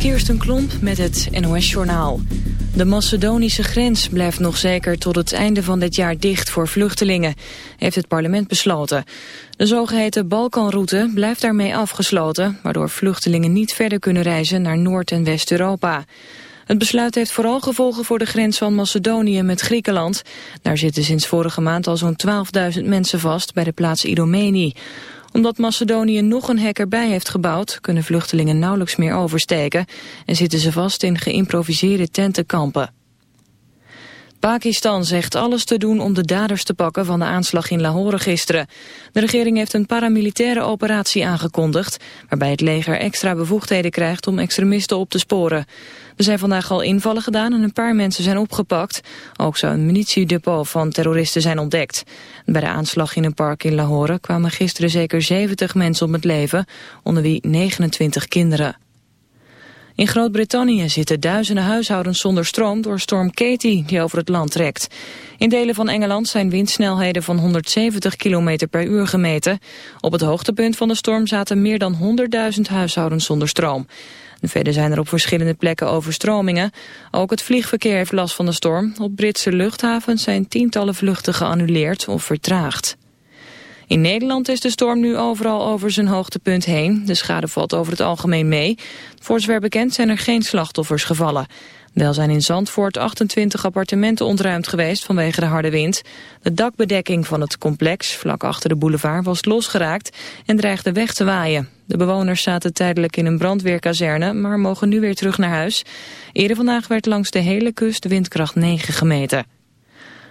Kirsten Klomp met het NOS-journaal. De Macedonische grens blijft nog zeker tot het einde van dit jaar dicht voor vluchtelingen, heeft het parlement besloten. De zogeheten Balkanroute blijft daarmee afgesloten, waardoor vluchtelingen niet verder kunnen reizen naar Noord- en West-Europa. Het besluit heeft vooral gevolgen voor de grens van Macedonië met Griekenland. Daar zitten sinds vorige maand al zo'n 12.000 mensen vast bij de plaats Idomeni omdat Macedonië nog een hek erbij heeft gebouwd... kunnen vluchtelingen nauwelijks meer oversteken... en zitten ze vast in geïmproviseerde tentenkampen. Pakistan zegt alles te doen om de daders te pakken van de aanslag in Lahore gisteren. De regering heeft een paramilitaire operatie aangekondigd... waarbij het leger extra bevoegdheden krijgt om extremisten op te sporen. Er zijn vandaag al invallen gedaan en een paar mensen zijn opgepakt. Ook zou een munitiedepot van terroristen zijn ontdekt. Bij de aanslag in een park in Lahore kwamen gisteren zeker 70 mensen om het leven, onder wie 29 kinderen. In Groot-Brittannië zitten duizenden huishoudens zonder stroom door storm Katie die over het land trekt. In delen van Engeland zijn windsnelheden van 170 km per uur gemeten. Op het hoogtepunt van de storm zaten meer dan 100.000 huishoudens zonder stroom. Verder zijn er op verschillende plekken overstromingen. Ook het vliegverkeer heeft last van de storm. Op Britse luchthavens zijn tientallen vluchten geannuleerd of vertraagd. In Nederland is de storm nu overal over zijn hoogtepunt heen. De schade valt over het algemeen mee. Voor zover bekend zijn er geen slachtoffers gevallen. Wel zijn in Zandvoort 28 appartementen ontruimd geweest vanwege de harde wind. De dakbedekking van het complex, vlak achter de boulevard, was losgeraakt en dreigde weg te waaien. De bewoners zaten tijdelijk in een brandweerkazerne, maar mogen nu weer terug naar huis. Eerder vandaag werd langs de hele kust windkracht 9 gemeten.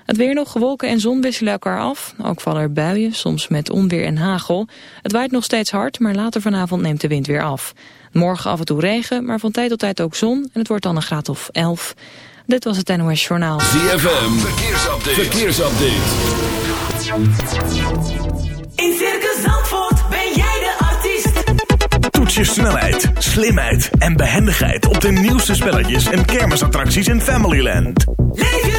Het weer nog, wolken en zon wisselen elkaar af. Ook vallen er buien, soms met onweer en hagel. Het waait nog steeds hard, maar later vanavond neemt de wind weer af. Morgen af en toe regen, maar van tijd tot tijd ook zon. En het wordt dan een graad of 11. Dit was het NOS Journaal. ZFM, verkeersupdate. verkeersupdate. In Circus Zandvoort ben jij de artiest. Toets je snelheid, slimheid en behendigheid op de nieuwste spelletjes en kermisattracties in Familyland. Leef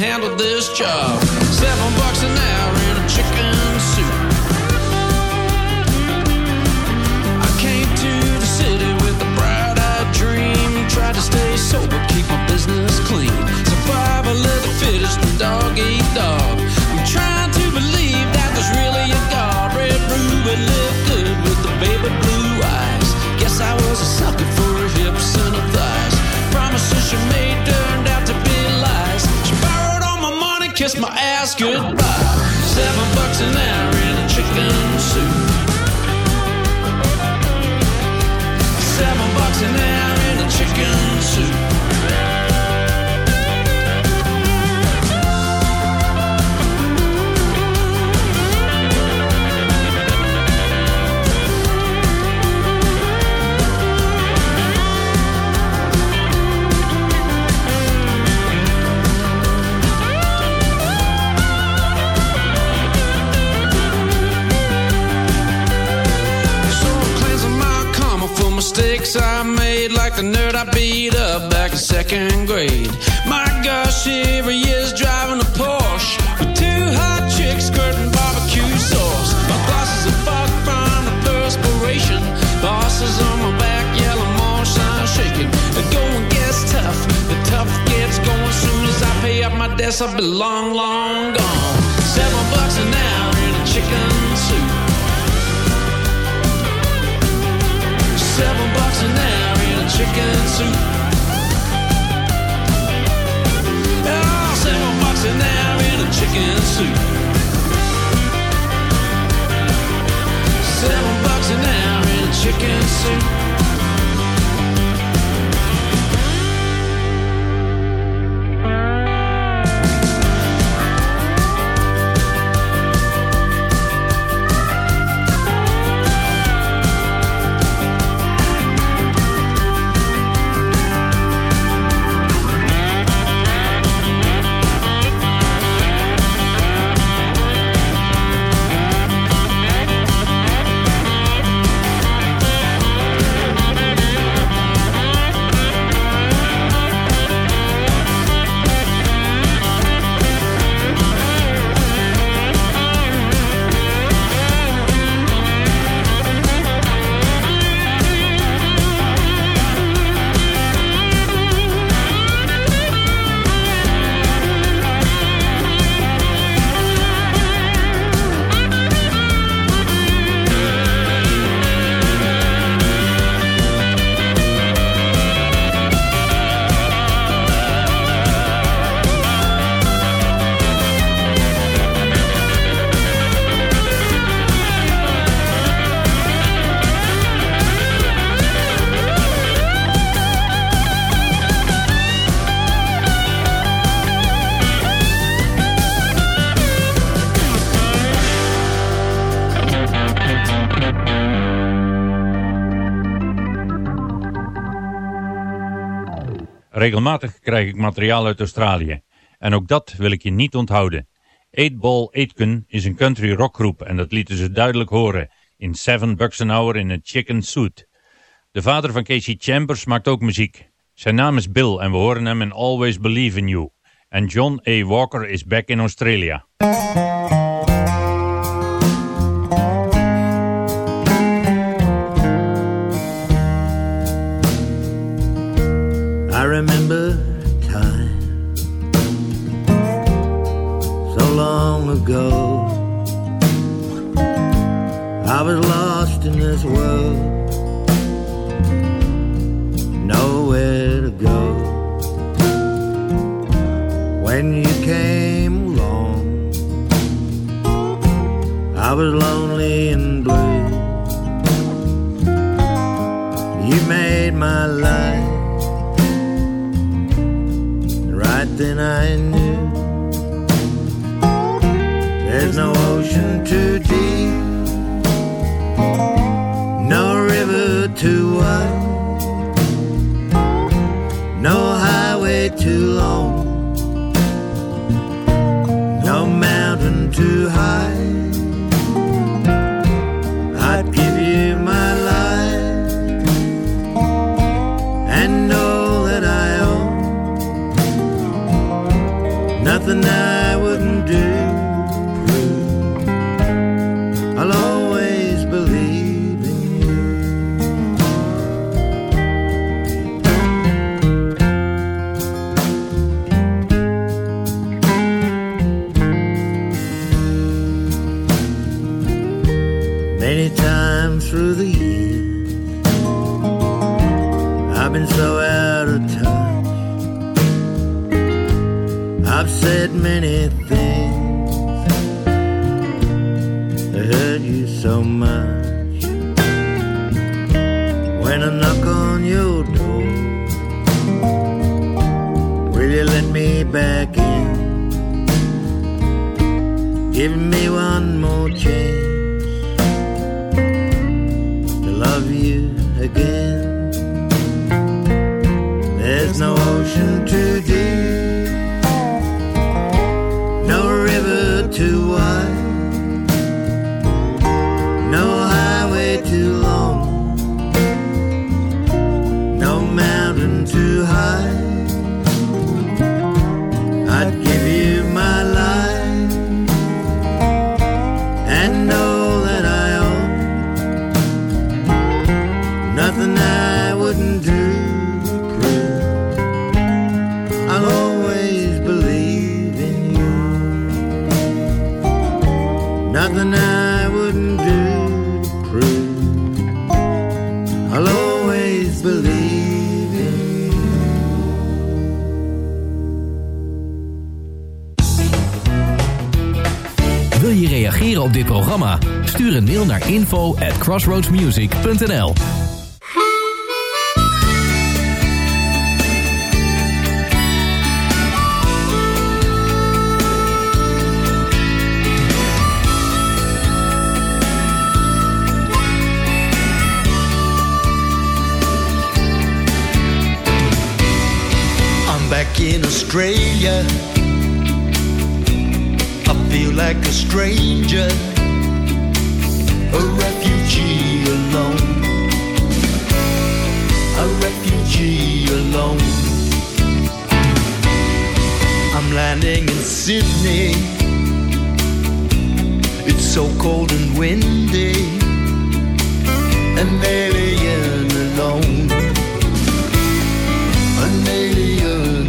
Handle this job. Seven bucks an hour goodbye. Seven bucks an hour in a chicken suit. Seven bucks an hour in a chicken suit. Made, like the nerd I beat up back in second grade. My gosh, every year's driving a Porsche with two hot chicks skirting barbecue sauce. My glasses are fogged from the perspiration. Bosses on my back, yellow marsh, I'm shaking. The going gets tough, the tough gets going. Soon as I pay up my debts, I'll be long, long gone. Seven bucks an hour in a chicken soup. Seven bucks an hour chicken soup. Oh, ah, seven bucks an hour in a chicken soup. Seven bucks an hour in a chicken soup. Regelmatig krijg ik materiaal uit Australië. En ook dat wil ik je niet onthouden. 8 Ball Aitken is een country rockgroep en dat lieten ze duidelijk horen in Seven Bucks an Hour in a Chicken Suit. De vader van Casey Chambers maakt ook muziek. Zijn naam is Bill en we horen hem in Always Believe in You. En John A. Walker is back in Australia. Remember a time so long ago. I was lost in this world, nowhere to go. When you came along, I was lonely and blue. You made my life I knew there's no ocean too deep, no river too wide, no highway too long, no mountain too high. Nothing I op dit programma? Stuur een mail naar info at crossroadsmusic.nl I'm back in Australia. Like a stranger, a refugee alone. A refugee alone. I'm landing in Sydney. It's so cold and windy. An alien alone an alien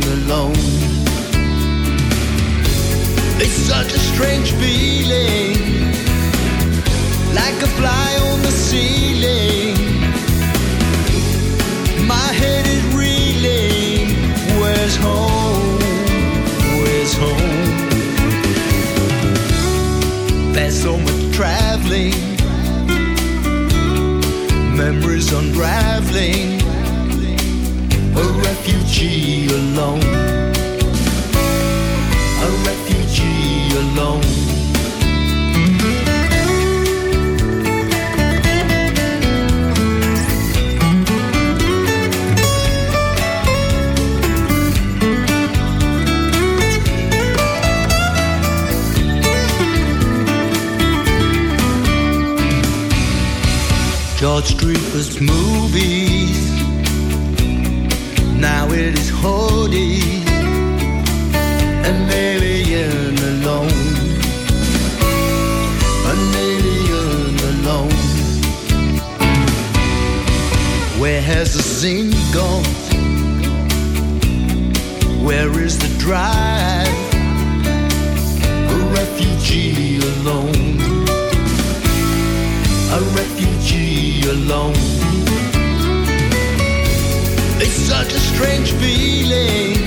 such a strange feeling, like a fly on the ceiling. My head is reeling. Where's home? Where's home? There's so much traveling, memories unraveling a refugee alone. Alone. George Street was movies now it is holy, an alien Where has the scene gone? Where is the drive? A refugee alone, a refugee alone. It's such a strange feeling,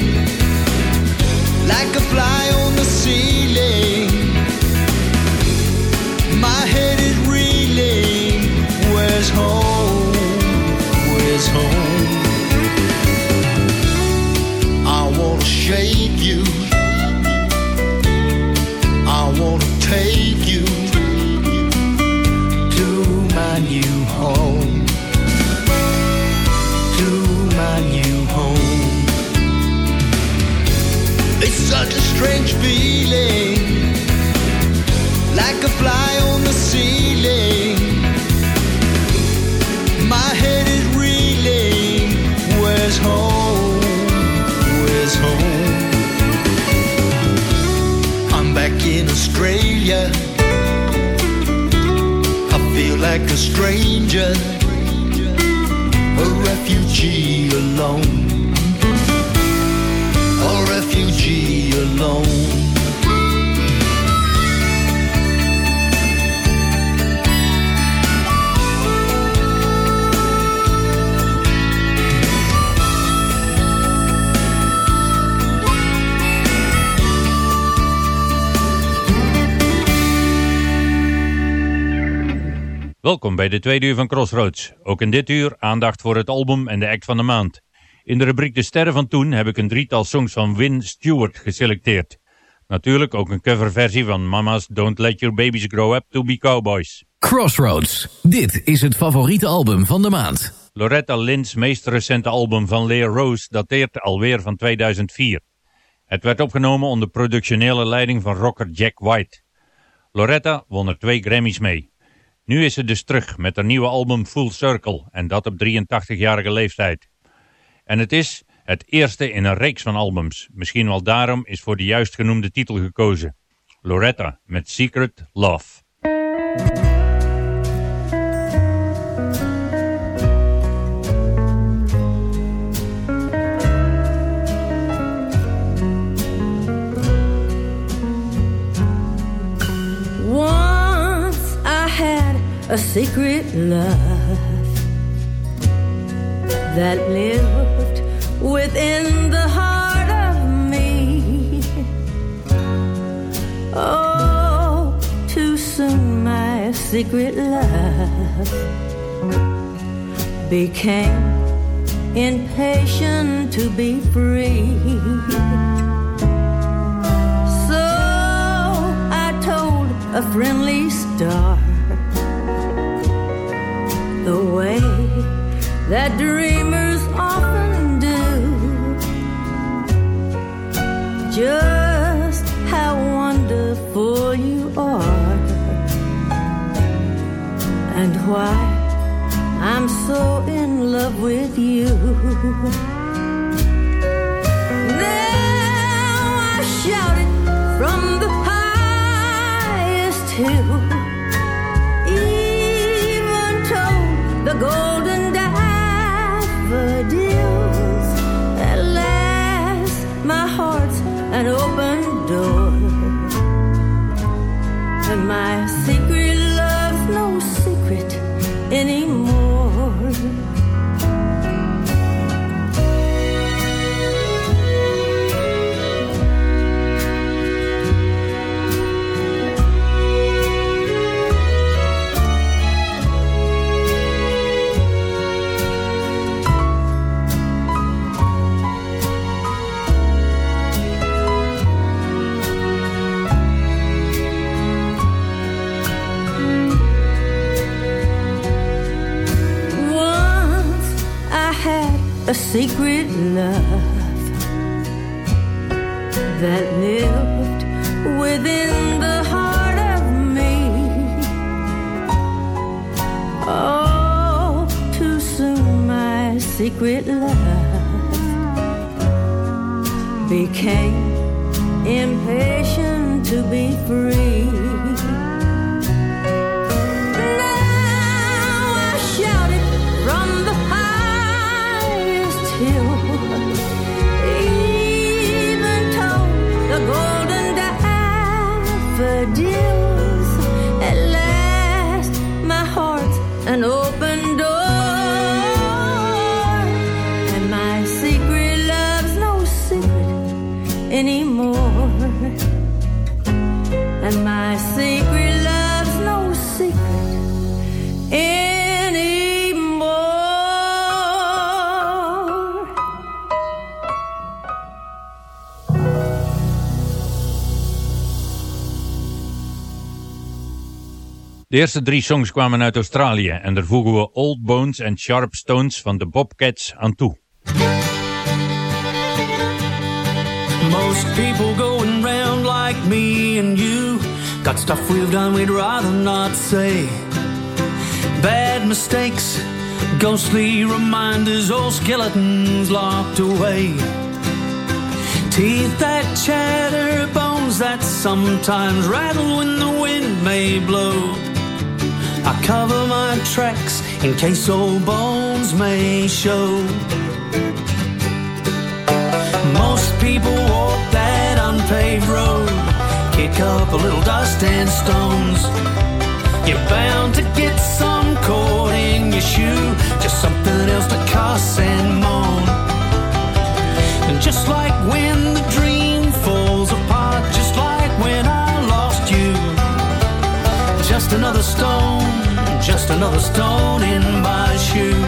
like a fly on the ceiling. My head is reeling. Feeling, like a fly on the ceiling. My head is reeling. Where's home? Where's home? I'm back in Australia. I feel like a stranger a refugee alone. Welkom bij de tweede uur van Crossroads. Ook in dit uur aandacht voor het album en de act van de maand. In de rubriek De Sterren van Toen heb ik een drietal songs van Win Stewart geselecteerd. Natuurlijk ook een coverversie van Mama's Don't Let Your Babies Grow Up To Be Cowboys. Crossroads. Dit is het favoriete album van de maand. Loretta Lynn's meest recente album van Leah Rose dateert alweer van 2004. Het werd opgenomen onder productionele leiding van rocker Jack White. Loretta won er twee Grammys mee. Nu is ze dus terug met haar nieuwe album Full Circle en dat op 83-jarige leeftijd. En het is het eerste in een reeks van albums. Misschien wel daarom is voor de juist genoemde titel gekozen. Loretta met Secret Love. A secret love that lived within the heart of me. Oh, too soon my secret love became impatient to be free. So I told a friendly star the way that dreamers often do. Just how wonderful you are, and why I'm so in love with you. Secret love that lived within the heart of me. Oh, too soon my secret love De eerste drie songs kwamen uit Australië en daar voegen we Old Bones en Sharp Stones van de Bobcats aan toe. Most people going round like me and you got stuff we've done we'd rather not say. Bad mistakes, ghostly reminders, old skeletons locked away. Teeth that chatter, bones that sometimes rattle when the wind may blow. I cover my tracks in case old bones may show. Most people walk that unpaved road, kick up a little dust and stones. You're bound to get some caught in your shoe, just something else to cuss and moan. And just like when the dream falls apart, just like when I lost you, just another stone, just another stone in my shoe.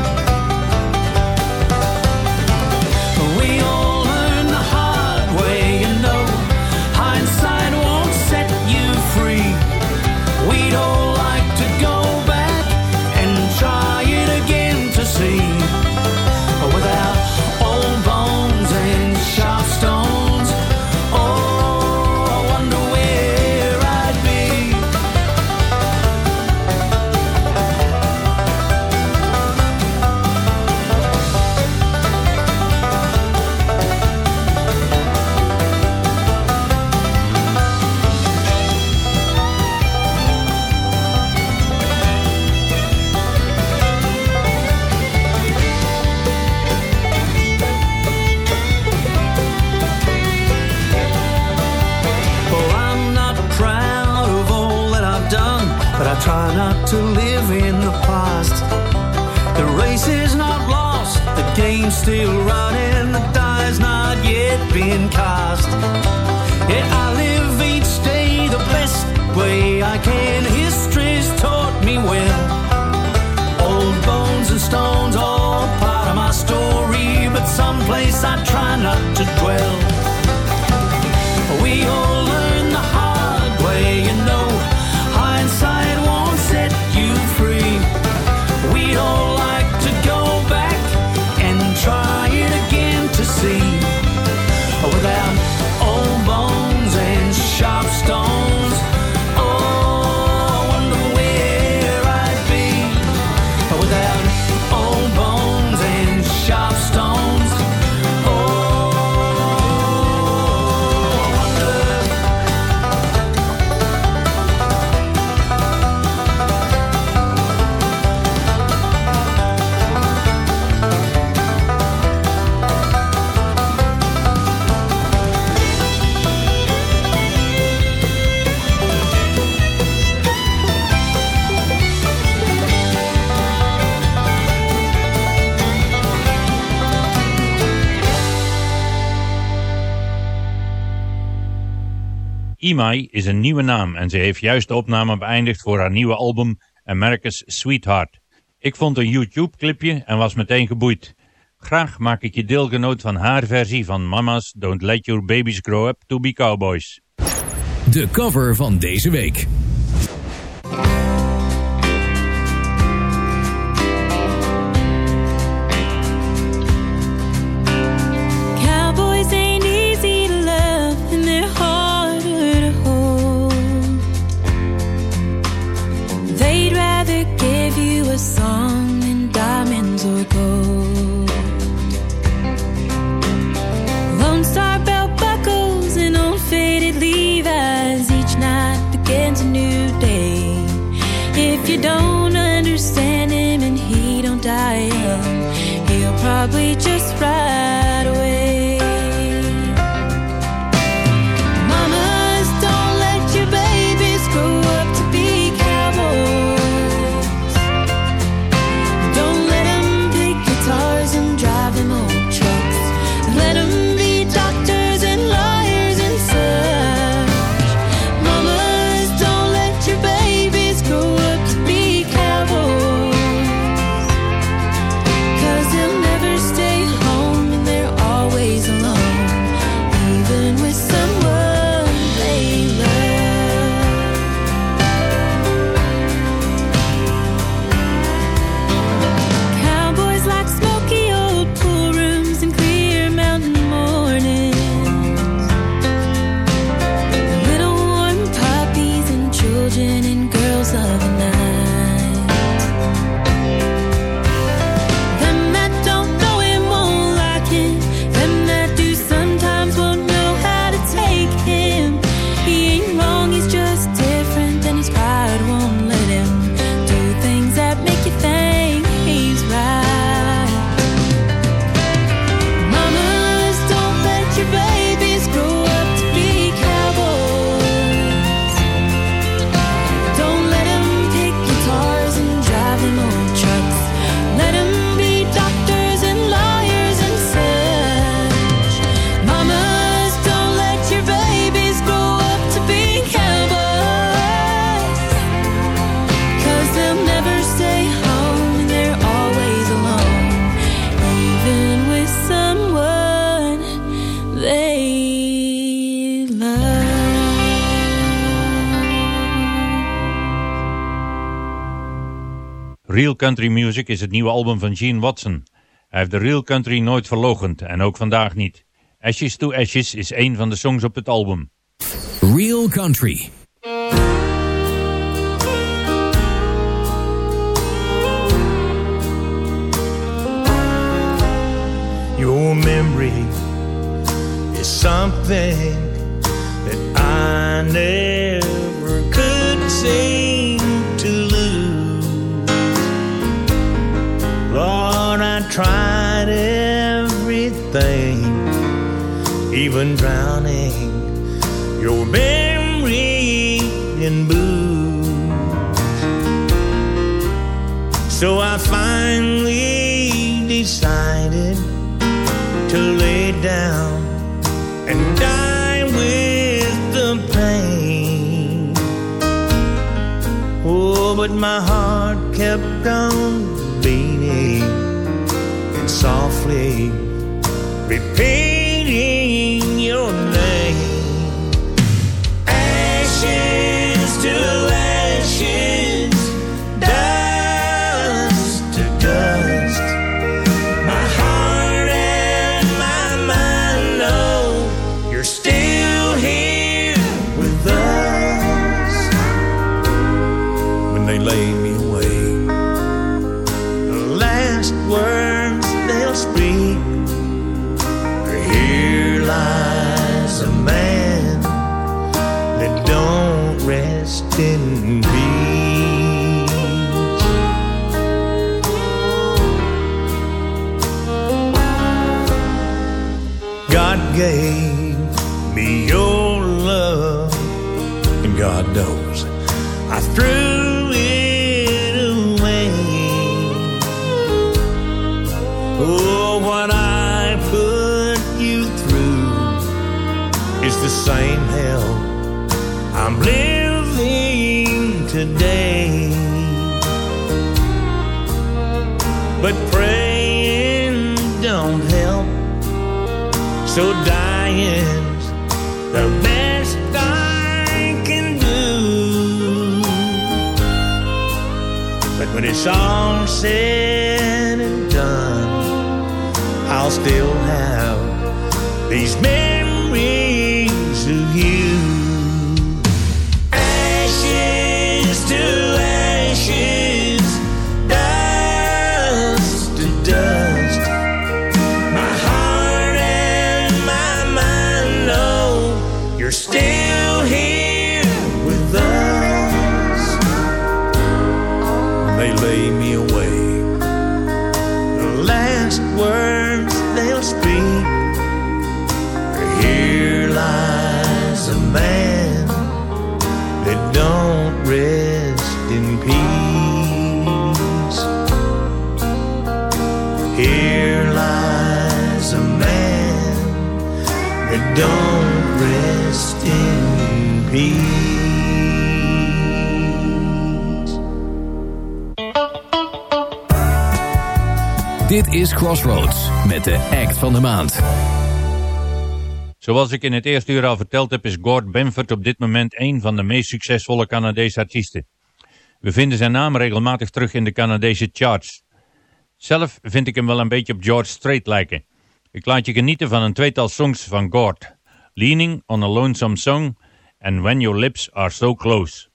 Imai is een nieuwe naam en ze heeft juist de opname beëindigd voor haar nieuwe album America's Sweetheart. Ik vond een YouTube-clipje en was meteen geboeid. Graag maak ik je deelgenoot van haar versie van Mama's Don't Let Your Babies Grow Up To Be Cowboys. De cover van deze week. Country Music is het nieuwe album van Gene Watson. Hij heeft de real country nooit verlogend en ook vandaag niet. Ashes to Ashes is een van de songs op het album. Real Country Your memory is something that I never could see tried everything, even drowning your memory in booze. So I finally decided to lay down and die with the pain. Oh, but my heart kept on beating softly repeating your name. Ashes to so dying's the best I can do. But when it's all said Dit is Crossroads met de act van de maand. Zoals ik in het eerste uur al verteld heb, is Gord Benford op dit moment een van de meest succesvolle Canadese artiesten. We vinden zijn naam regelmatig terug in de Canadese charts. Zelf vind ik hem wel een beetje op George Strait lijken. Ik laat je genieten van een tweetal songs van Gord. Leaning on a Lonesome Song en When Your Lips Are So Close.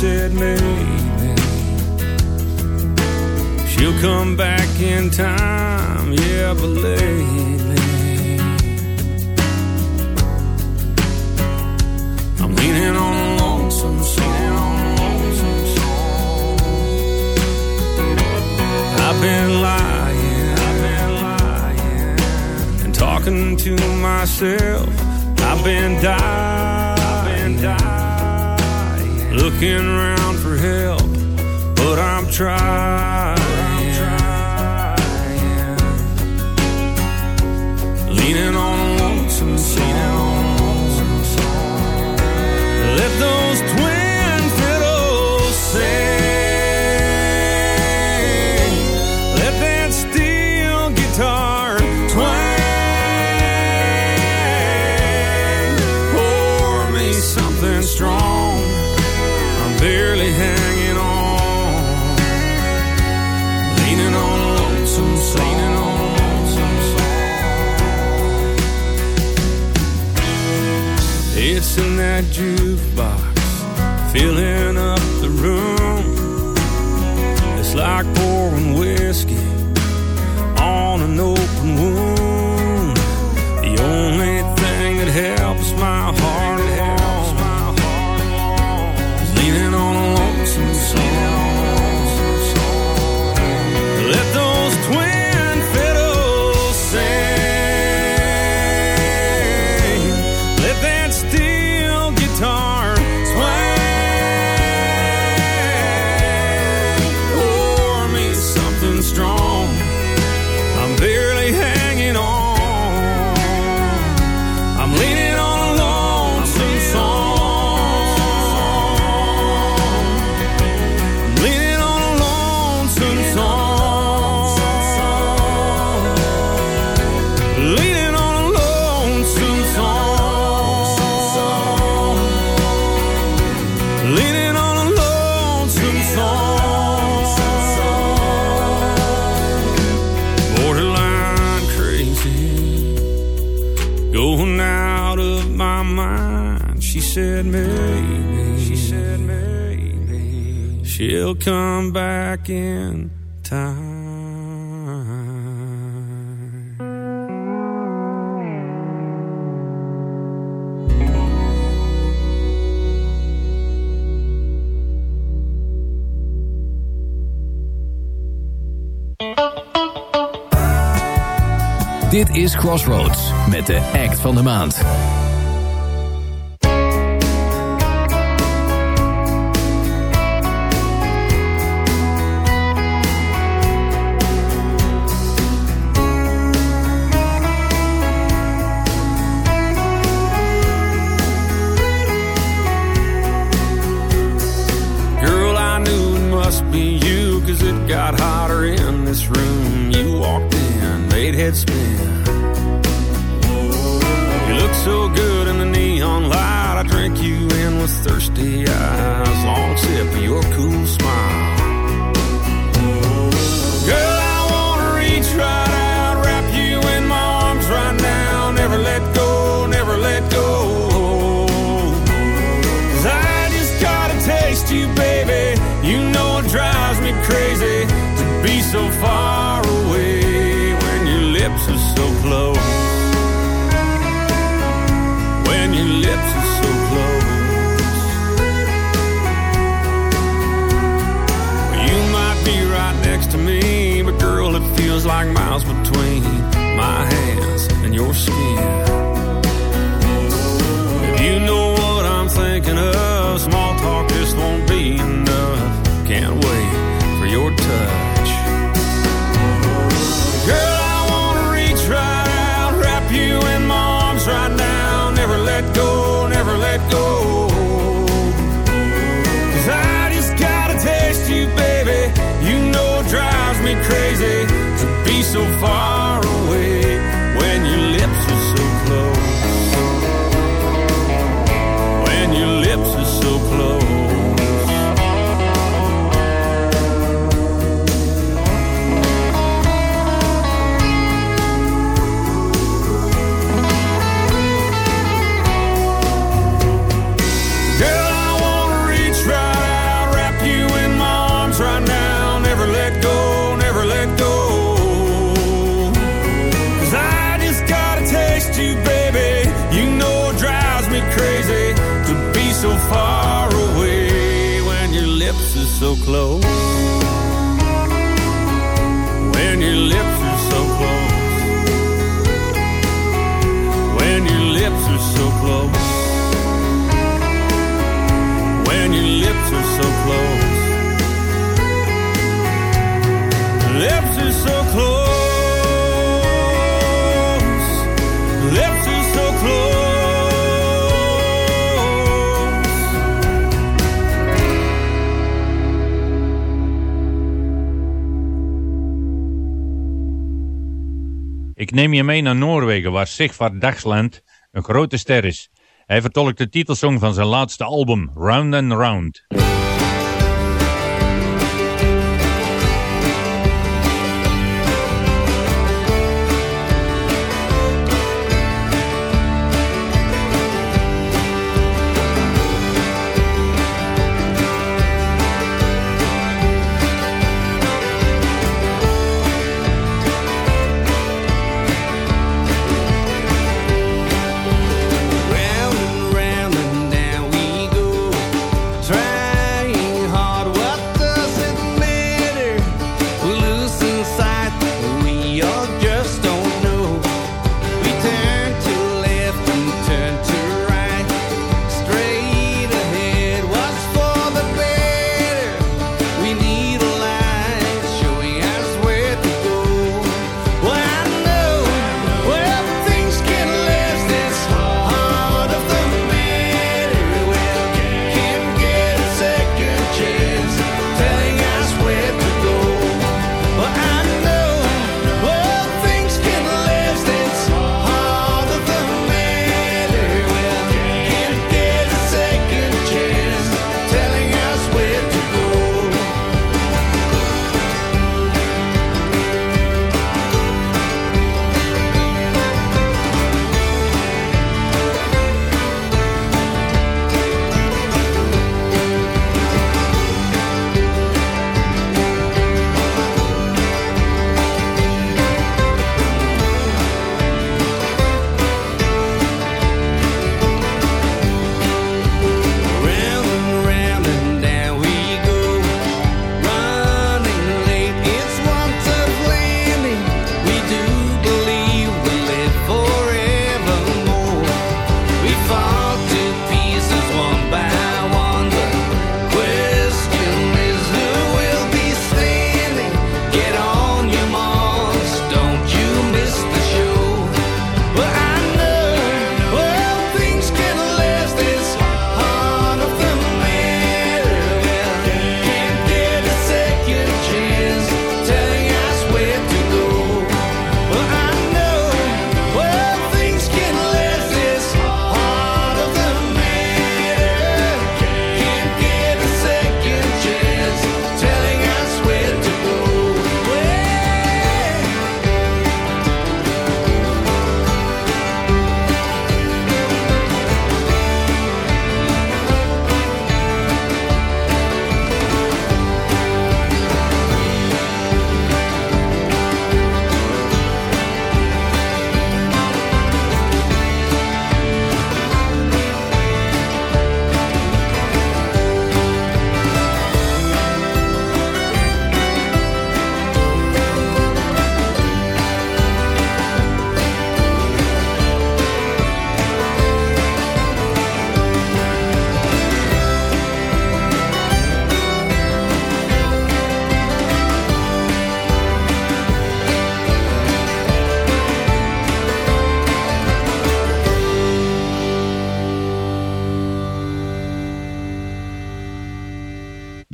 Said maybe she'll come back in time. Yeah, but lately I'm leaning on lonesome song. I've been lying. I've been lying and talking to myself. I've been dying, looking around for help, but I'm trying. Leaning on a lonesome song. It's in maybe. She said maybe. She'll come back in time. Dit is Crossroads met de act van de maand. Eyes. Long sip of your cool smile. Girl, I wanna reach right out, wrap you in my arms right now. Never let go, never let go. Cause I just gotta taste you, baby. You know it drives me crazy to be so far away when your lips are so close. To me, but girl, it feels like miles between my hands and your skin. So far close. When your lips are so close. Lips are so close. Lips are so close. Ik neem je mee naar Noorwegen, waar Sigvard Dagsland een grote ster is. Hij vertolkt de titelsong van zijn laatste album, Round and Round.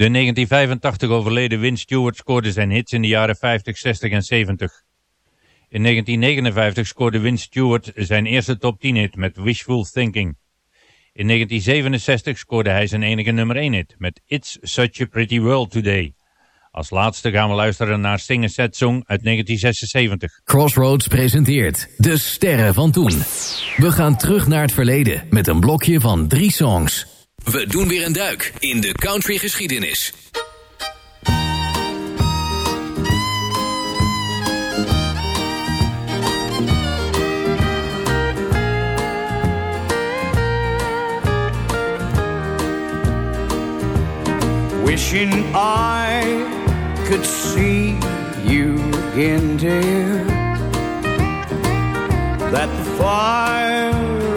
De in 1985 overleden Win Stewart scoorde zijn hits in de jaren 50, 60 en 70. In 1959 scoorde Win Stewart zijn eerste top 10 hit met Wishful Thinking. In 1967 scoorde hij zijn enige nummer 1 hit met It's Such a Pretty World Today. Als laatste gaan we luisteren naar Sing a Song uit 1976. Crossroads presenteert De Sterren van Toen. We gaan terug naar het verleden met een blokje van drie songs. We doen weer een duik in de country geschiedenis. Wishing I could see you again, dear. That the fire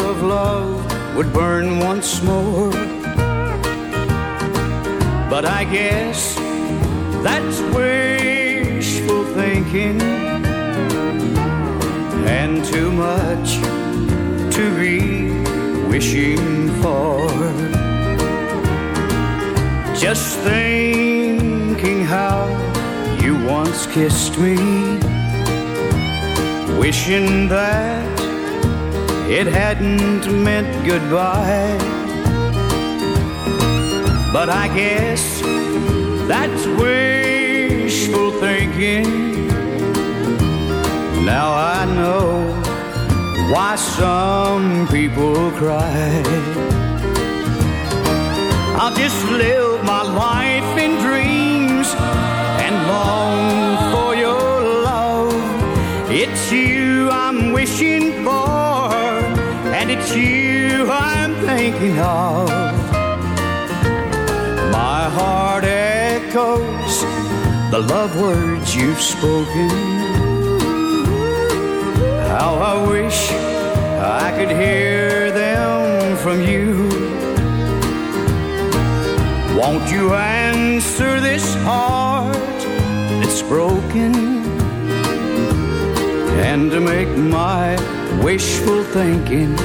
of love would burn once more. But I guess that's wishful thinking and too much to be wishing for. Just thinking how you once kissed me, wishing that it hadn't meant goodbye. But I guess that's wishful thinking. Now I know why some people cry. I'll just live my life in dreams and long for your love. It's you I'm wishing for, and it's you I'm thinking of. My heart echoes the love words you've spoken. How I wish I could hear them from you. Won't you answer this heart that's broken? And to make my wishful thinking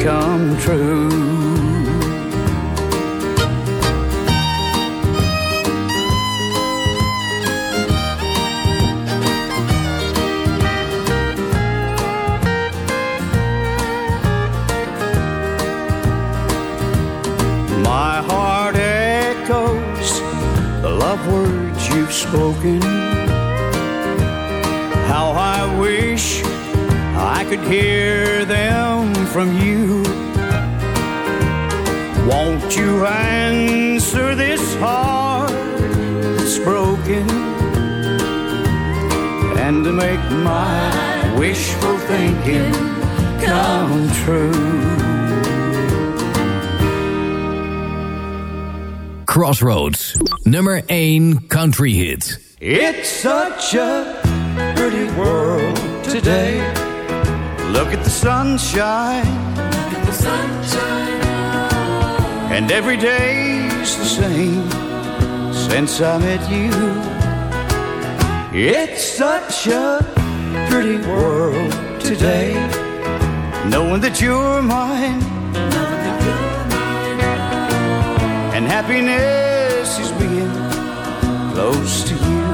come true. How I wish I could hear them from you. Won't you answer this broken? And make my wishful thinking come true. Crossroads, nummer 1 country hit. It's such a pretty world today. Look at the sunshine. Look at the sunshine. And every day's the same since I met you. It's such a pretty world today. Knowing that you're mine. And happiness is being close to you.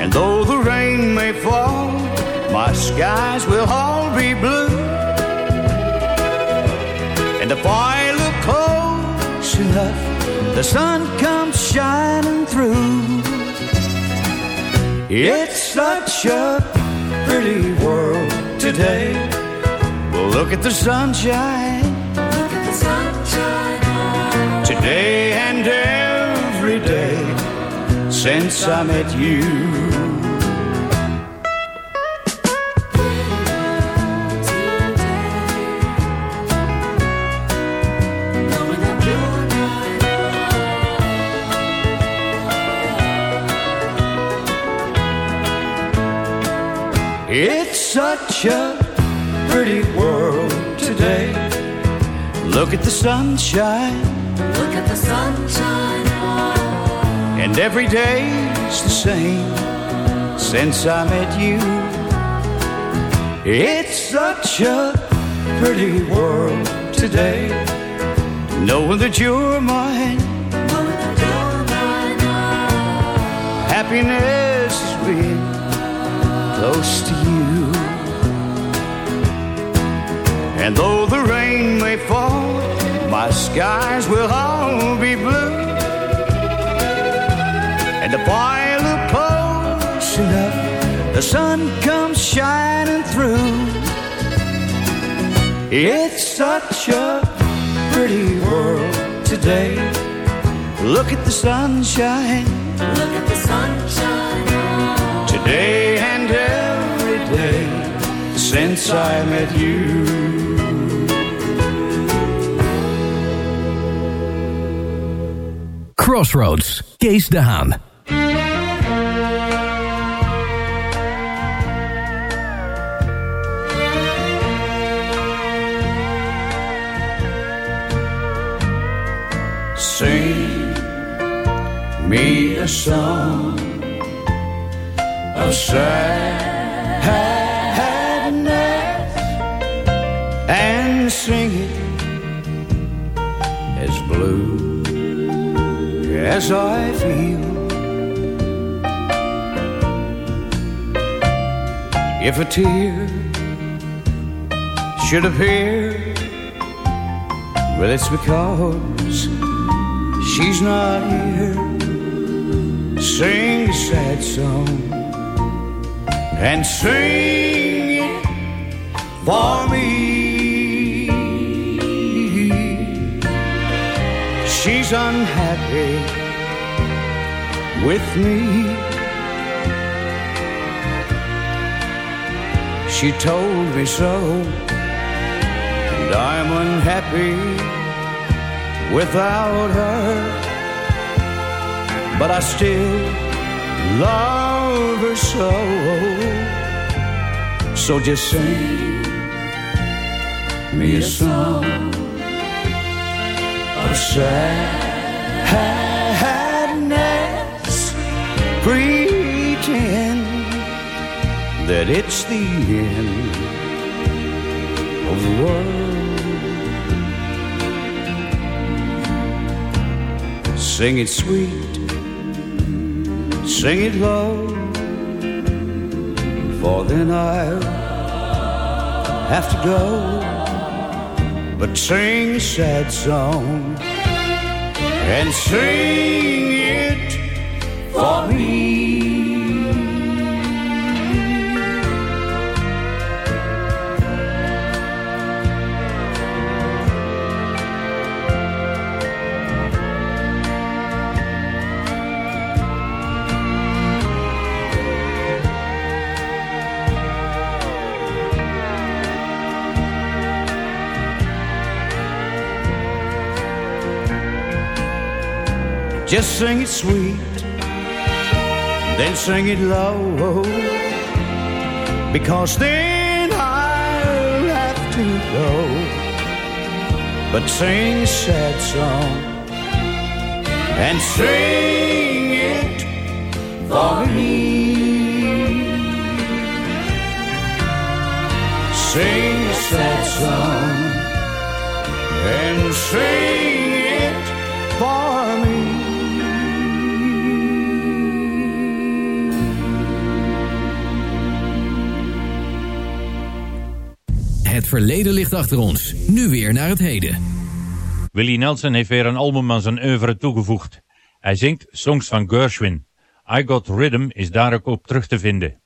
And though the rain may fall, my skies will all be blue. And if I look close enough, the sun comes shining through. It's such a pretty world today. Well, look at the sunshine. Look at the sunshine. Today since I met you. It's such a pretty world today. Look at the sunshine. Look at the sunshine. And every day's the same since I met you. It's such a pretty world today. knowing that you're mine. Happiness is being close to you. And though the rain may fall, my skies will all be blue. And the while the close enough, the sun comes shining through. It's such a pretty world today. Look at the sunshine. Look at the sunshine. Today and every day since I met you. Crossroads, Kees de Haan. Sing me a song of sadness and sing it as blue as I feel. If a tear should appear, well, it's because she's not here. Sing a sad song and sing it for me. She's unhappy with me. She told me so, and I'm unhappy without her. But I still love her so. So just sing me a song of sadness. Pretend that it's the end of the world. Sing it sweet, sing it low, for then I'll have to go. But sing a sad song and sing Just sing it sweet, then sing it low, because then I'll have to go. But sing a sad song and sing it for me. Sing a sad song and sing Verleden ligt achter ons. Nu weer naar het heden. Willie Nelson heeft weer een album aan zijn oeuvre toegevoegd. Hij zingt songs van Gershwin. I Got Rhythm is daar ook op terug te vinden.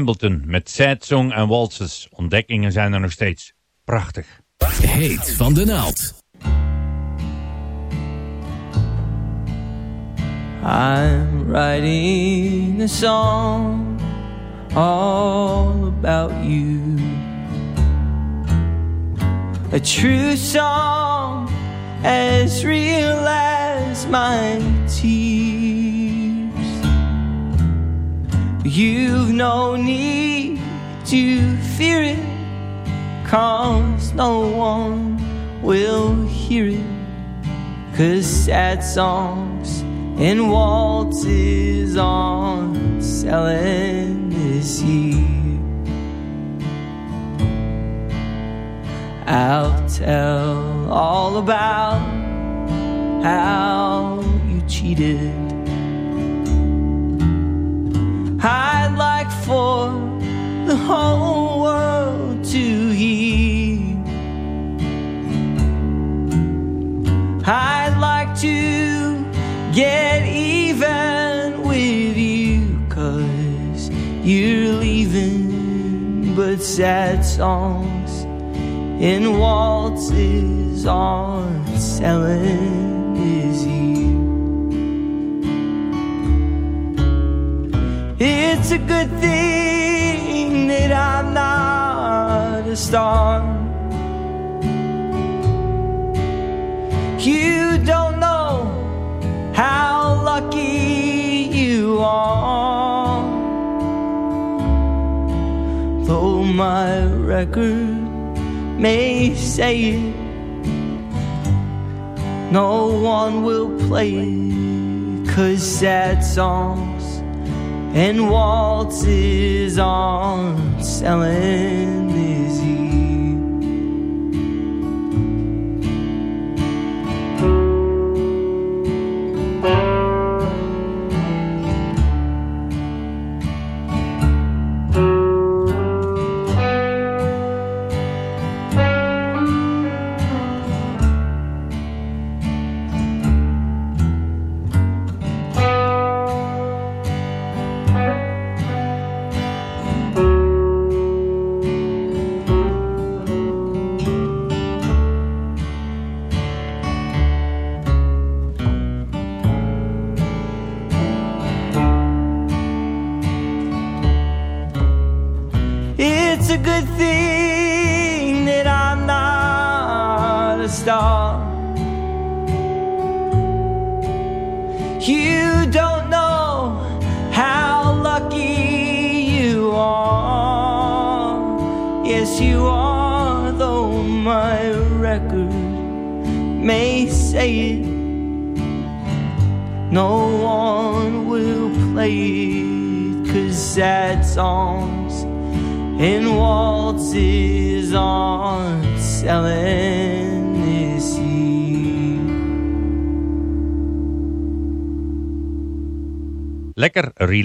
Embleton met Sad Song en Waltzes. Ontdekkingen zijn er nog steeds. Prachtig. Heet van de naald. I'm writing a song all about you. A true song as real as my tears. You've no need to fear it, cause no one will hear it. Cause sad songs and waltzes on selling this year. I'll tell all about how you cheated. I'd like for the whole world to hear. I'd like to get even with you, cause you're leaving, but sad songs and waltzes on selling It's a good thing that I'm not a star. You don't know how lucky you are. Though my record may say it, no one will play it. Cause sad songs and waltzes on selling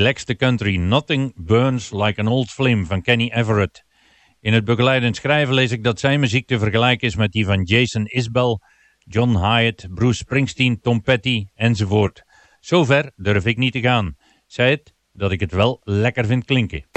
Lekker relaxed country Nothing Burns Like an Old Flame van Kenny Everett. In het begeleidend schrijven lees ik dat zijn muziek te vergelijken is met die van Jason Isbell, John Hyatt, Bruce Springsteen, Tom Petty enzovoort. Zover durf ik niet te gaan. Zij het dat ik het wel lekker vind klinken.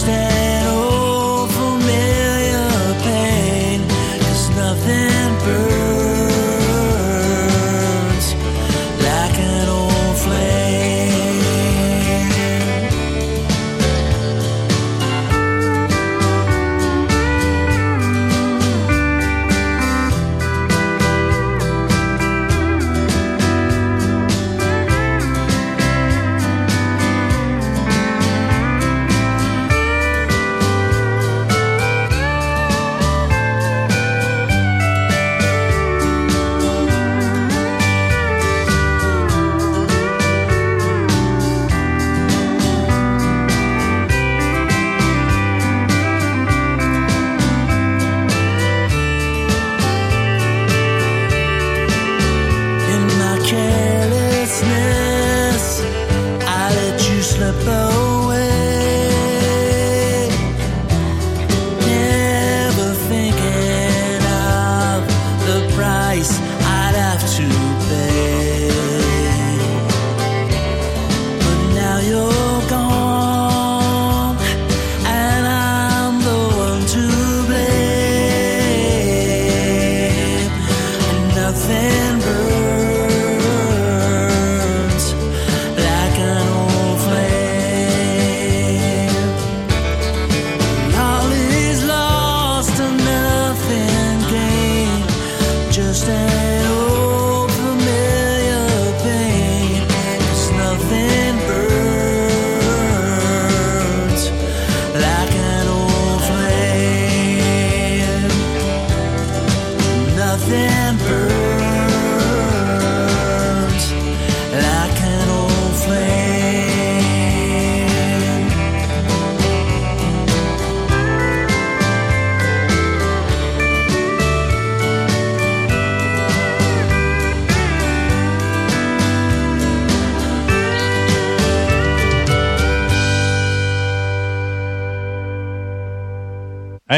understand.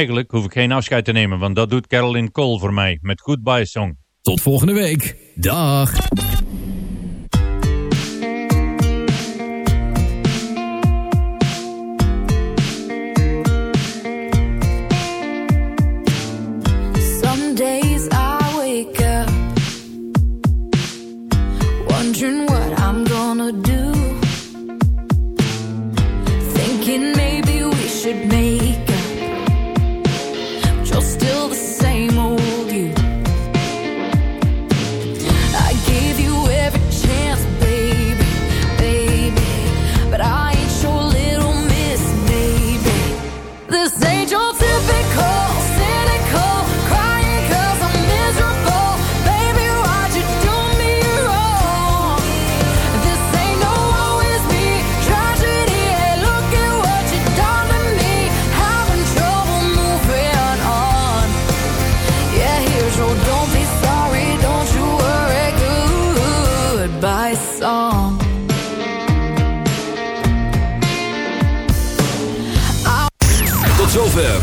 Eigenlijk hoef ik geen afscheid te nemen, want dat doet Carolyn Cole voor mij met Goodbye Song. Tot volgende week. Dag.